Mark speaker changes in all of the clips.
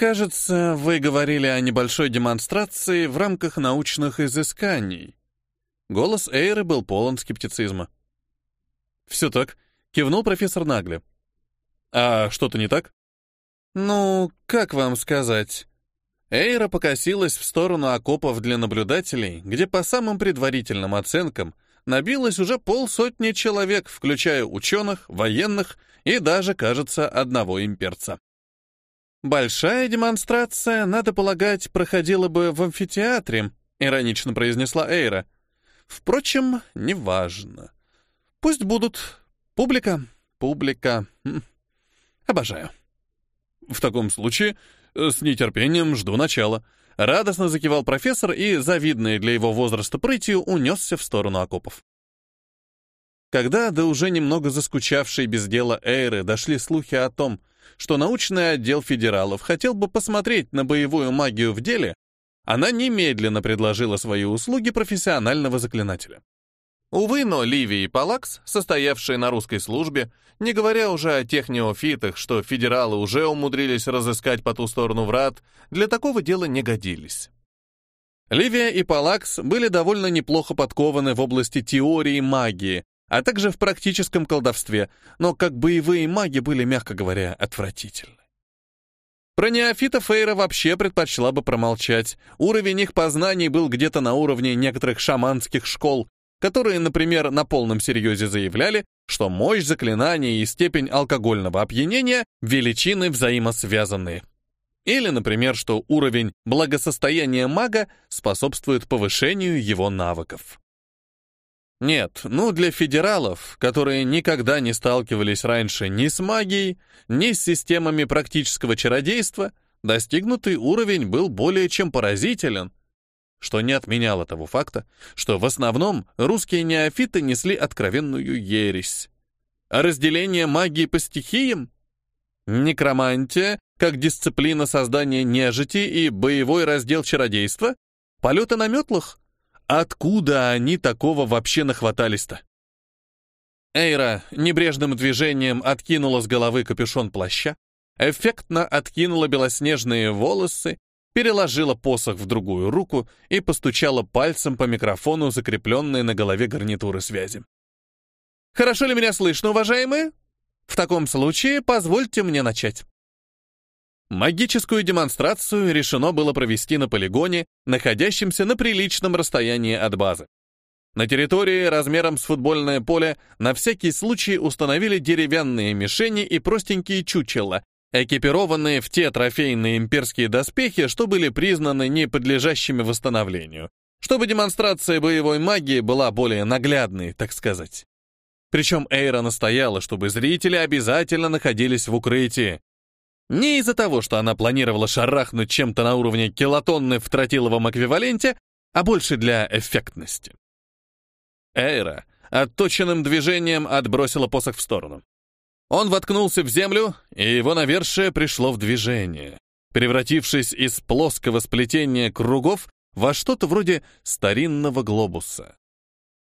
Speaker 1: Кажется, вы говорили о небольшой демонстрации в рамках научных изысканий. Голос Эйры был полон скептицизма. Все так, кивнул профессор Нагли. А что-то не так? Ну, как вам сказать? Эйра покосилась в сторону окопов для наблюдателей, где по самым предварительным оценкам набилось уже полсотни человек, включая ученых, военных и даже, кажется, одного имперца. «Большая демонстрация, надо полагать, проходила бы в амфитеатре», — иронично произнесла Эйра. «Впрочем, неважно. Пусть будут. Публика, публика. Хм. Обожаю». «В таком случае, э, с нетерпением жду начала», — радостно закивал профессор и, завидный для его возраста прытью, унесся в сторону окопов. Когда до уже немного заскучавшей без дела Эйры дошли слухи о том, что научный отдел федералов хотел бы посмотреть на боевую магию в деле, она немедленно предложила свои услуги профессионального заклинателя. Увы, но Ливи и Палакс, состоявшие на русской службе, не говоря уже о тех неофитах, что федералы уже умудрились разыскать по ту сторону врат, для такого дела не годились. Ливия и Палакс были довольно неплохо подкованы в области теории магии, а также в практическом колдовстве, но как боевые маги были, мягко говоря, отвратительны. Про неофита Фейра вообще предпочла бы промолчать. Уровень их познаний был где-то на уровне некоторых шаманских школ, которые, например, на полном серьезе заявляли, что мощь заклинаний и степень алкогольного опьянения — величины взаимосвязанные. Или, например, что уровень благосостояния мага способствует повышению его навыков. Нет, ну для федералов, которые никогда не сталкивались раньше ни с магией, ни с системами практического чародейства, достигнутый уровень был более чем поразителен, что не отменяло того факта, что в основном русские неофиты несли откровенную ересь. А разделение магии по стихиям? Некромантия, как дисциплина создания нежити и боевой раздел чародейства? Полеты на метлах? Откуда они такого вообще нахватались-то? Эйра небрежным движением откинула с головы капюшон плаща, эффектно откинула белоснежные волосы, переложила посох в другую руку и постучала пальцем по микрофону, закрепленной на голове гарнитуры связи. «Хорошо ли меня слышно, уважаемые? В таком случае позвольте мне начать». Магическую демонстрацию решено было провести на полигоне, находящемся на приличном расстоянии от базы. На территории размером с футбольное поле на всякий случай установили деревянные мишени и простенькие чучела, экипированные в те трофейные имперские доспехи, что были признаны не подлежащими восстановлению, чтобы демонстрация боевой магии была более наглядной, так сказать. Причем Эйра настояла, чтобы зрители обязательно находились в укрытии, не из-за того, что она планировала шарахнуть чем-то на уровне килотонны в тротиловом эквиваленте, а больше для эффектности. Эйра отточенным движением отбросила посох в сторону. Он воткнулся в землю, и его навершие пришло в движение, превратившись из плоского сплетения кругов во что-то вроде старинного глобуса.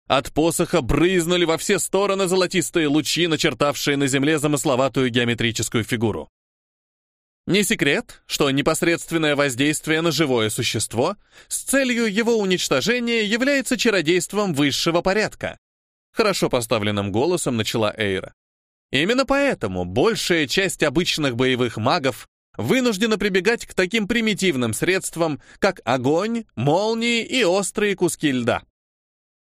Speaker 1: От посоха брызнули во все стороны золотистые лучи, начертавшие на земле замысловатую геометрическую фигуру. Не секрет, что непосредственное воздействие на живое существо с целью его уничтожения является чародейством высшего порядка. Хорошо поставленным голосом начала Эйра. Именно поэтому большая часть обычных боевых магов вынуждена прибегать к таким примитивным средствам, как огонь, молнии и острые куски льда.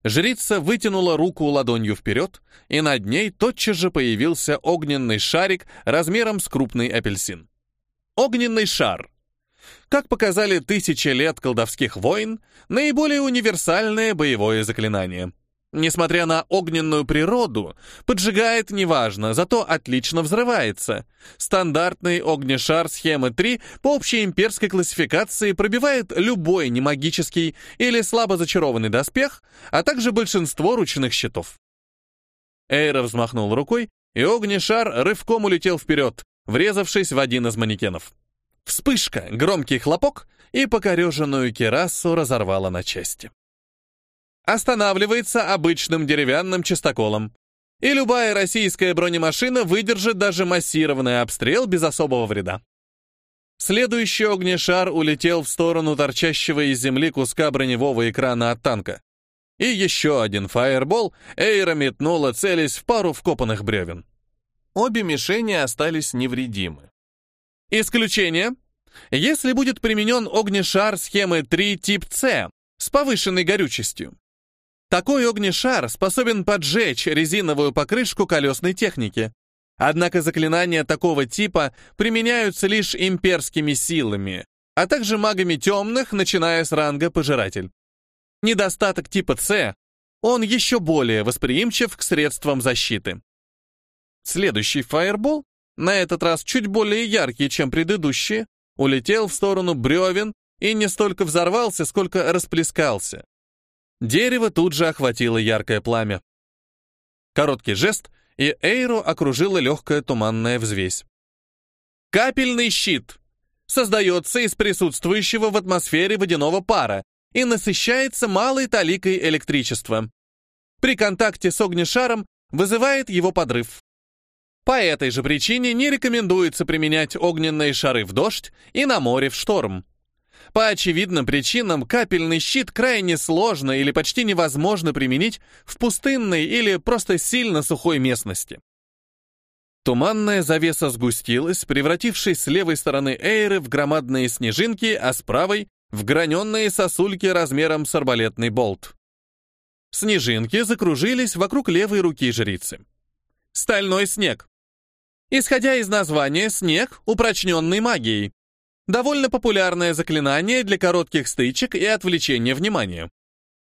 Speaker 1: Жрица вытянула руку ладонью вперед, и над ней тотчас же появился огненный шарик размером с крупный апельсин. Огненный шар. Как показали тысячи лет колдовских войн, наиболее универсальное боевое заклинание. Несмотря на огненную природу, поджигает неважно, зато отлично взрывается. Стандартный огнешар схемы 3 по общей имперской классификации пробивает любой немагический или слабо зачарованный доспех, а также большинство ручных щитов. Эйра взмахнул рукой, и огнешар рывком улетел вперед, врезавшись в один из манекенов. Вспышка, громкий хлопок, и покореженную керасу разорвала на части. Останавливается обычным деревянным частоколом, и любая российская бронемашина выдержит даже массированный обстрел без особого вреда. Следующий огнешар улетел в сторону торчащего из земли куска броневого экрана от танка. И еще один фаербол Эйра метнула, целясь в пару вкопанных бревен. Обе мишени остались невредимы. Исключение. Если будет применен огнешар схемы 3 тип С с повышенной горючестью. Такой огнешар способен поджечь резиновую покрышку колесной техники. Однако заклинания такого типа применяются лишь имперскими силами, а также магами темных, начиная с ранга Пожиратель. Недостаток типа С — он еще более восприимчив к средствам защиты. Следующий фаербол, на этот раз чуть более яркий, чем предыдущие, улетел в сторону бревен и не столько взорвался, сколько расплескался. Дерево тут же охватило яркое пламя. Короткий жест, и Эйру окружила легкая туманная взвесь. Капельный щит создается из присутствующего в атмосфере водяного пара и насыщается малой таликой электричества. При контакте с огнешаром вызывает его подрыв. По этой же причине не рекомендуется применять огненные шары в дождь и на море в шторм. По очевидным причинам капельный щит крайне сложно или почти невозможно применить в пустынной или просто сильно сухой местности. Туманная завеса сгустилась, превратившись с левой стороны Эйры в громадные снежинки, а с правой — в граненные сосульки размером с арбалетный болт. Снежинки закружились вокруг левой руки жрицы. Стальной снег. Исходя из названия, снег, упрочненный магией. Довольно популярное заклинание для коротких стычек и отвлечения внимания.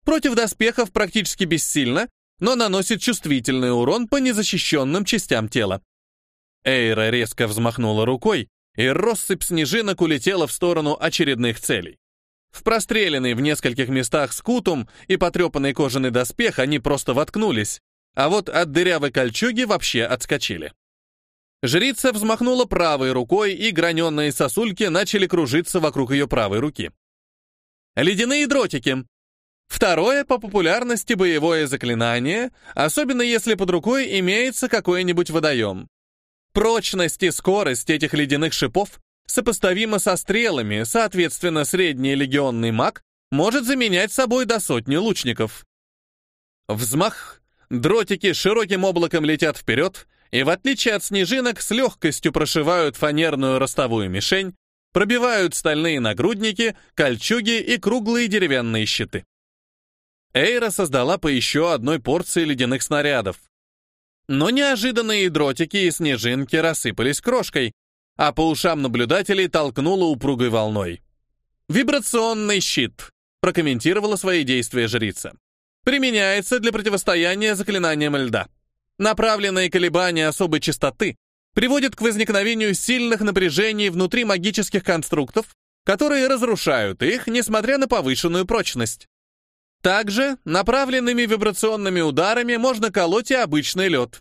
Speaker 1: Против доспехов практически бессильно, но наносит чувствительный урон по незащищенным частям тела. Эйра резко взмахнула рукой, и россыпь снежинок улетела в сторону очередных целей. В простреленный в нескольких местах скутум и потрепанный кожаный доспех они просто воткнулись, а вот от дырявой кольчуги вообще отскочили. Жрица взмахнула правой рукой, и граненые сосульки начали кружиться вокруг ее правой руки. Ледяные дротики. Второе по популярности боевое заклинание, особенно если под рукой имеется какой-нибудь водоем. Прочность и скорость этих ледяных шипов сопоставима со стрелами, соответственно, средний легионный маг может заменять собой до сотни лучников. Взмах. Дротики широким облаком летят вперед, и в отличие от снежинок с легкостью прошивают фанерную ростовую мишень, пробивают стальные нагрудники, кольчуги и круглые деревянные щиты. Эйра создала по еще одной порции ледяных снарядов. Но неожиданные дротики и снежинки рассыпались крошкой, а по ушам наблюдателей толкнуло упругой волной. «Вибрационный щит», — прокомментировала свои действия жрица. «Применяется для противостояния заклинаниям льда». Направленные колебания особой частоты приводят к возникновению сильных напряжений внутри магических конструктов, которые разрушают их, несмотря на повышенную прочность. Также направленными вибрационными ударами можно колоть и обычный лед.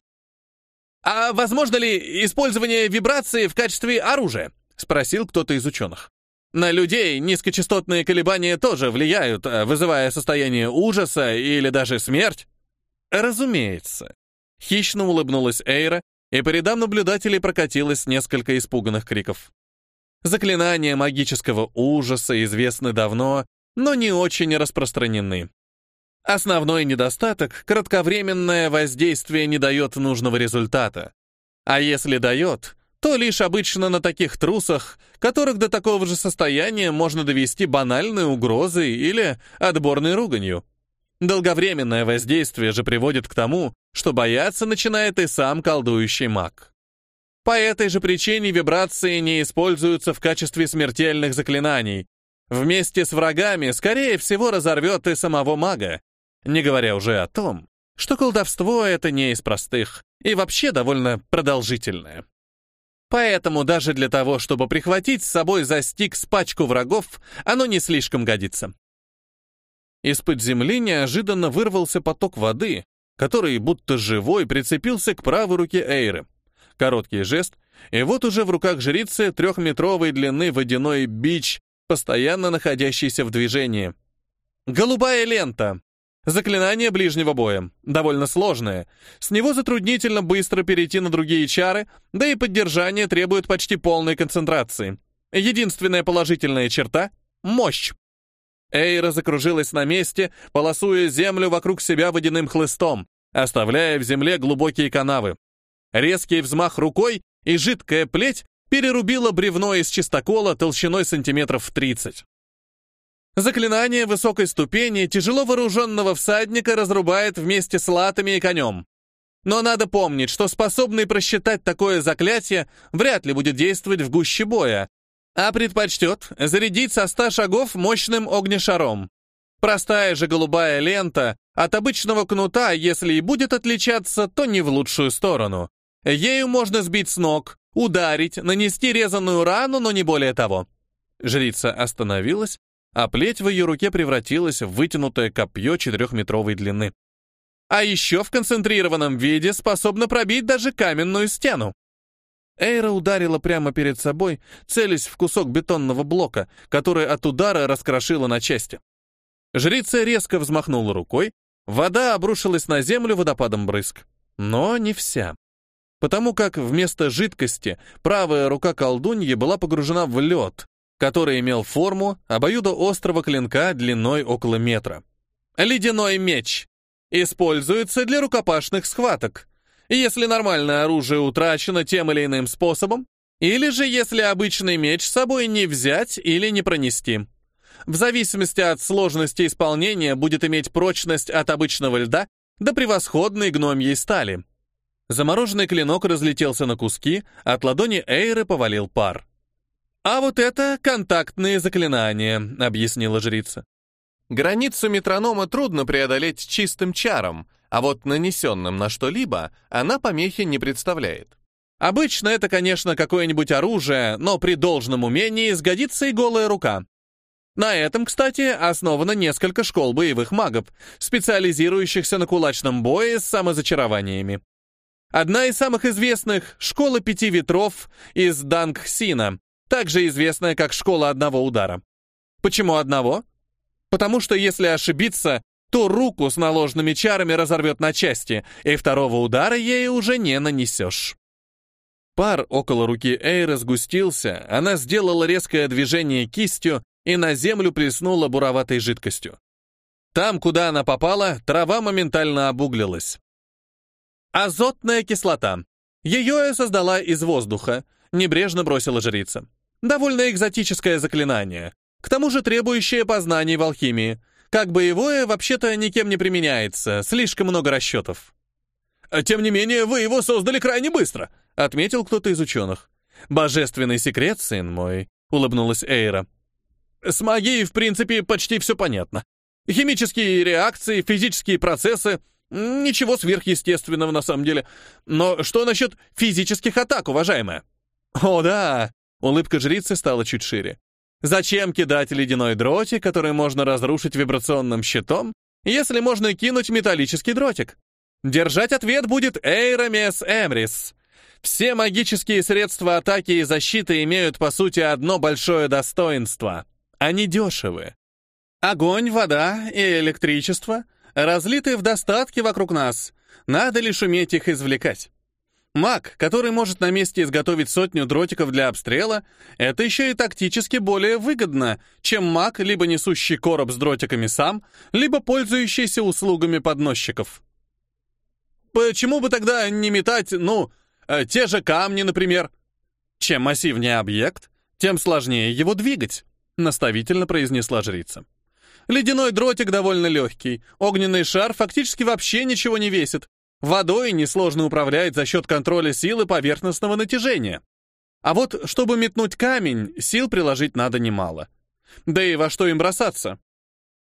Speaker 1: «А возможно ли использование вибрации в качестве оружия?» — спросил кто-то из ученых. На людей низкочастотные колебания тоже влияют, вызывая состояние ужаса или даже смерть. Разумеется. Хищно улыбнулась Эйра, и по рядам наблюдателей прокатилось несколько испуганных криков. Заклинания магического ужаса известны давно, но не очень распространены. Основной недостаток — кратковременное воздействие не дает нужного результата. А если дает, то лишь обычно на таких трусах, которых до такого же состояния можно довести банальной угрозой или отборной руганью. Долговременное воздействие же приводит к тому, что бояться начинает и сам колдующий маг. По этой же причине вибрации не используются в качестве смертельных заклинаний. Вместе с врагами, скорее всего, разорвет и самого мага, не говоря уже о том, что колдовство — это не из простых и вообще довольно продолжительное. Поэтому даже для того, чтобы прихватить с собой за стикс пачку врагов, оно не слишком годится. Из-под земли неожиданно вырвался поток воды, который, будто живой, прицепился к правой руке Эйры. Короткий жест, и вот уже в руках жрицы трехметровой длины водяной бич, постоянно находящийся в движении. Голубая лента. Заклинание ближнего боя. Довольно сложное. С него затруднительно быстро перейти на другие чары, да и поддержание требует почти полной концентрации. Единственная положительная черта — мощь. Эйра закружилась на месте, полосуя землю вокруг себя водяным хлыстом, оставляя в земле глубокие канавы. Резкий взмах рукой, и жидкая плеть перерубила бревно из чистокола толщиной сантиметров в 30. Заклинание высокой ступени тяжело вооруженного всадника разрубает вместе с латами и конем. Но надо помнить, что способный просчитать такое заклятие вряд ли будет действовать в гуще боя, а предпочтет зарядить со ста шагов мощным огнешаром. Простая же голубая лента от обычного кнута, если и будет отличаться, то не в лучшую сторону. Ею можно сбить с ног, ударить, нанести резаную рану, но не более того. Жрица остановилась, а плеть в ее руке превратилась в вытянутое копье четырехметровой длины. А еще в концентрированном виде способна пробить даже каменную стену. Эйра ударила прямо перед собой, целясь в кусок бетонного блока, который от удара раскрошила на части. Жрица резко взмахнула рукой, вода обрушилась на землю водопадом брызг. Но не вся. Потому как вместо жидкости правая рука колдуньи была погружена в лед, который имел форму обоюдоострого клинка длиной около метра. Ледяной меч. Используется для рукопашных схваток, если нормальное оружие утрачено тем или иным способом, или же если обычный меч с собой не взять или не пронести. В зависимости от сложности исполнения будет иметь прочность от обычного льда до превосходной гномьей стали. Замороженный клинок разлетелся на куски, от ладони Эйры повалил пар. «А вот это контактные заклинания», — объяснила жрица. Границу метронома трудно преодолеть чистым чаром, а вот нанесенным на что-либо она помехи не представляет. Обычно это, конечно, какое-нибудь оружие, но при должном умении сгодится и голая рука. На этом, кстати, основано несколько школ боевых магов, специализирующихся на кулачном бое с самозачарованиями. Одна из самых известных — Школа Пяти Ветров из Дангхсина, также известная как школа одного удара. Почему одного? Потому что если ошибиться, то руку с наложенными чарами разорвет на части, и второго удара ей уже не нанесешь. Пар около руки Эйры сгустился, она сделала резкое движение кистью и на землю плеснула буроватой жидкостью. Там, куда она попала, трава моментально обуглилась. Азотная кислота. Ее я создала из воздуха, небрежно бросила жрица. Довольно экзотическое заклинание. К тому же требующее познаний в алхимии. Как боевое, вообще-то никем не применяется, слишком много расчетов. «Тем не менее, вы его создали крайне быстро», — отметил кто-то из ученых. «Божественный секрет, сын мой», — улыбнулась Эйра. «С магией, в принципе, почти все понятно. Химические реакции, физические процессы — ничего сверхъестественного на самом деле. Но что насчет физических атак, уважаемая?» «О, да, Улыбка жрицы стала чуть шире. Зачем кидать ледяной дротик, который можно разрушить вибрационным щитом, если можно кинуть металлический дротик? Держать ответ будет Эйромес Эмрис. Все магические средства атаки и защиты имеют, по сути, одно большое достоинство. Они дешевы. Огонь, вода и электричество разлиты в достатке вокруг нас. Надо лишь уметь их извлекать. Маг, который может на месте изготовить сотню дротиков для обстрела, это еще и тактически более выгодно, чем маг, либо несущий короб с дротиками сам, либо пользующийся услугами подносчиков. Почему бы тогда не метать, ну, э, те же камни, например? Чем массивнее объект, тем сложнее его двигать, наставительно произнесла жрица. Ледяной дротик довольно легкий, огненный шар фактически вообще ничего не весит, Водой несложно управлять за счет контроля силы поверхностного натяжения. А вот, чтобы метнуть камень, сил приложить надо немало. Да и во что им бросаться?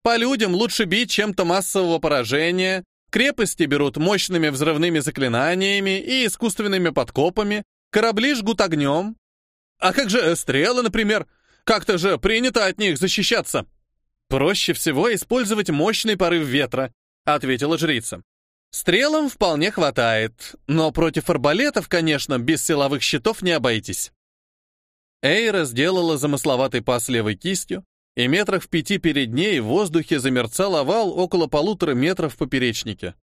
Speaker 1: По людям лучше бить чем-то массового поражения, крепости берут мощными взрывными заклинаниями и искусственными подкопами, корабли жгут огнем. А как же стрелы, например? Как-то же принято от них защищаться. Проще всего использовать мощный порыв ветра, ответила жрица. Стрелам вполне хватает, но против арбалетов, конечно, без силовых щитов не обойтись. Эйра сделала замысловатый пас левой кистью, и метрах в пяти перед ней в воздухе замерцал овал около полутора метров в поперечнике.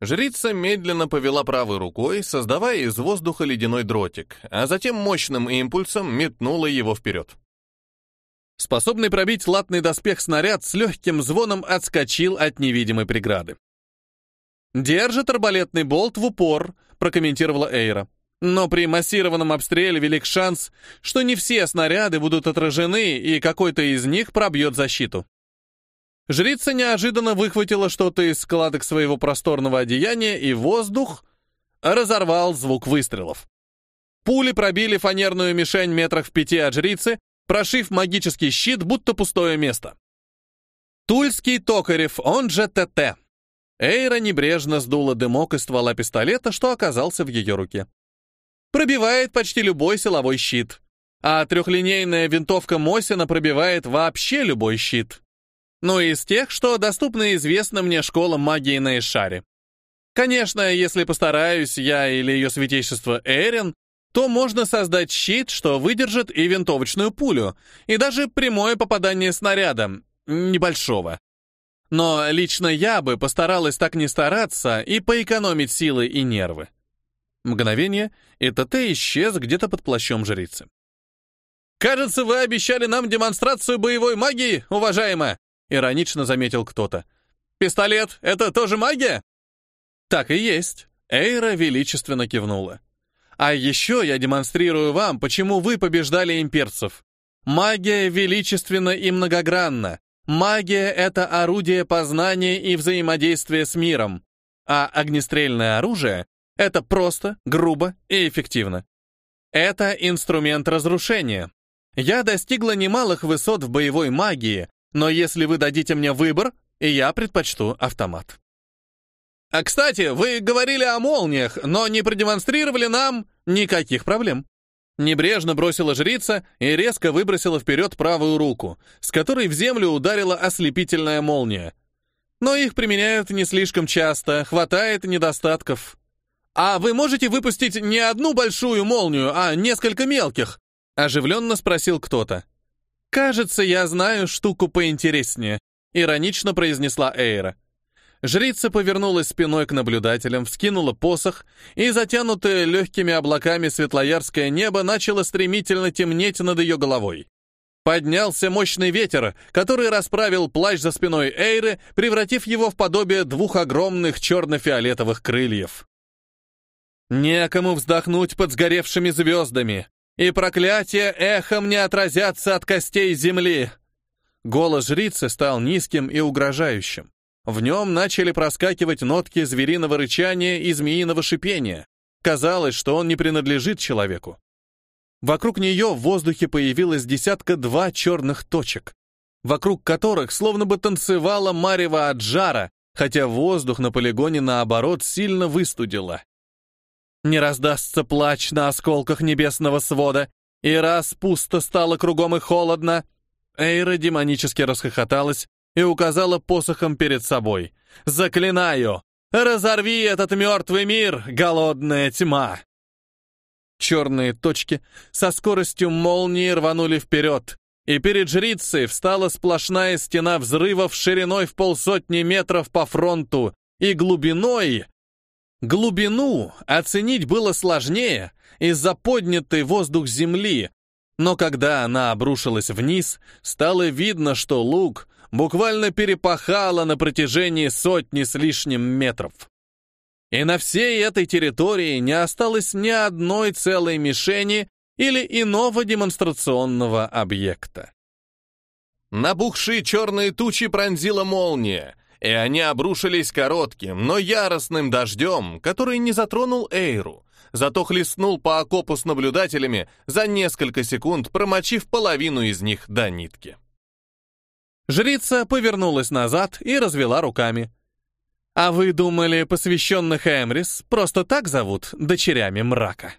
Speaker 2: Жрица медленно повела правой рукой, создавая из воздуха ледяной дротик, а затем мощным импульсом метнула его вперед.
Speaker 1: Способный пробить латный доспех снаряд с легким звоном отскочил от невидимой преграды. «Держит арбалетный болт в упор», — прокомментировала Эйра. «Но при массированном обстреле велик шанс, что не все снаряды будут отражены, и какой-то из них пробьет защиту». Жрица неожиданно выхватила что-то из складок своего просторного одеяния, и воздух разорвал звук выстрелов. Пули пробили фанерную мишень метрах в пяти от жрицы, прошив магический щит, будто пустое место. Тульский Токарев, он же ТТ. Эйра небрежно сдула дымок из ствола пистолета, что оказался в ее руке. Пробивает почти любой силовой щит. А трехлинейная винтовка Мосина пробивает вообще любой щит но из тех, что доступны известным мне школам магии на Ишаре. Конечно, если постараюсь я или ее святейшество Эрин, то можно создать щит, что выдержит и винтовочную пулю, и даже прямое попадание снарядом, небольшого. Но лично я бы постаралась так не стараться и поэкономить силы и нервы. Мгновение, и ТТ исчез где-то под плащом жрицы. «Кажется, вы обещали нам демонстрацию боевой магии, уважаемая!» Иронично заметил кто-то. «Пистолет — это тоже магия?» «Так и есть», — Эйра величественно кивнула. «А еще я демонстрирую вам, почему вы побеждали имперцев. Магия величественна и многогранна. Магия — это орудие познания и взаимодействия с миром. А огнестрельное оружие — это просто, грубо и эффективно. Это инструмент разрушения. Я достигла немалых высот в боевой магии, но если вы дадите мне выбор, я предпочту автомат. А, кстати, вы говорили о молниях, но не продемонстрировали нам никаких проблем. Небрежно бросила жрица и резко выбросила вперед правую руку, с которой в землю ударила ослепительная молния. Но их применяют не слишком часто, хватает недостатков. «А вы можете выпустить не одну большую молнию, а несколько мелких?» — оживленно спросил кто-то. «Кажется, я знаю штуку поинтереснее», — иронично произнесла Эйра. Жрица повернулась спиной к наблюдателям, вскинула посох, и затянутое легкими облаками светлоярское небо начало стремительно темнеть над ее головой. Поднялся мощный ветер, который расправил плащ за спиной Эйры, превратив его в подобие двух огромных черно-фиолетовых крыльев. Некому вздохнуть под сгоревшими звездами и проклятия эхом не отразятся от костей земли. Голос жрицы стал низким и угрожающим. В нем начали проскакивать нотки звериного рычания и змеиного шипения. Казалось, что он не принадлежит человеку. Вокруг нее в воздухе появилось десятка-два черных точек, вокруг которых словно бы танцевала марево от жара, хотя воздух на полигоне, наоборот, сильно выстудило не раздастся плач на осколках небесного свода, и раз пусто стало кругом и холодно, Эйра демонически расхохоталась и указала посохом перед собой. «Заклинаю! Разорви этот мертвый мир, голодная тьма!» Черные точки со скоростью молнии рванули вперед, и перед жрицей встала сплошная стена взрывов шириной в полсотни метров по фронту и глубиной Глубину оценить было сложнее из-за поднятой воздух земли, но когда она обрушилась вниз, стало видно, что луг буквально перепахала на протяжении сотни с лишним метров. И на всей этой территории не осталось ни одной целой мишени или иного демонстрационного объекта.
Speaker 2: Набухшие черные тучи пронзила молния, и они обрушились коротким, но яростным дождем, который не затронул Эйру, зато хлестнул по окопу с наблюдателями за несколько секунд, промочив половину из них до нитки.
Speaker 1: Жрица повернулась назад и развела руками. «А вы думали, посвященных Эмрис просто так зовут дочерями мрака?»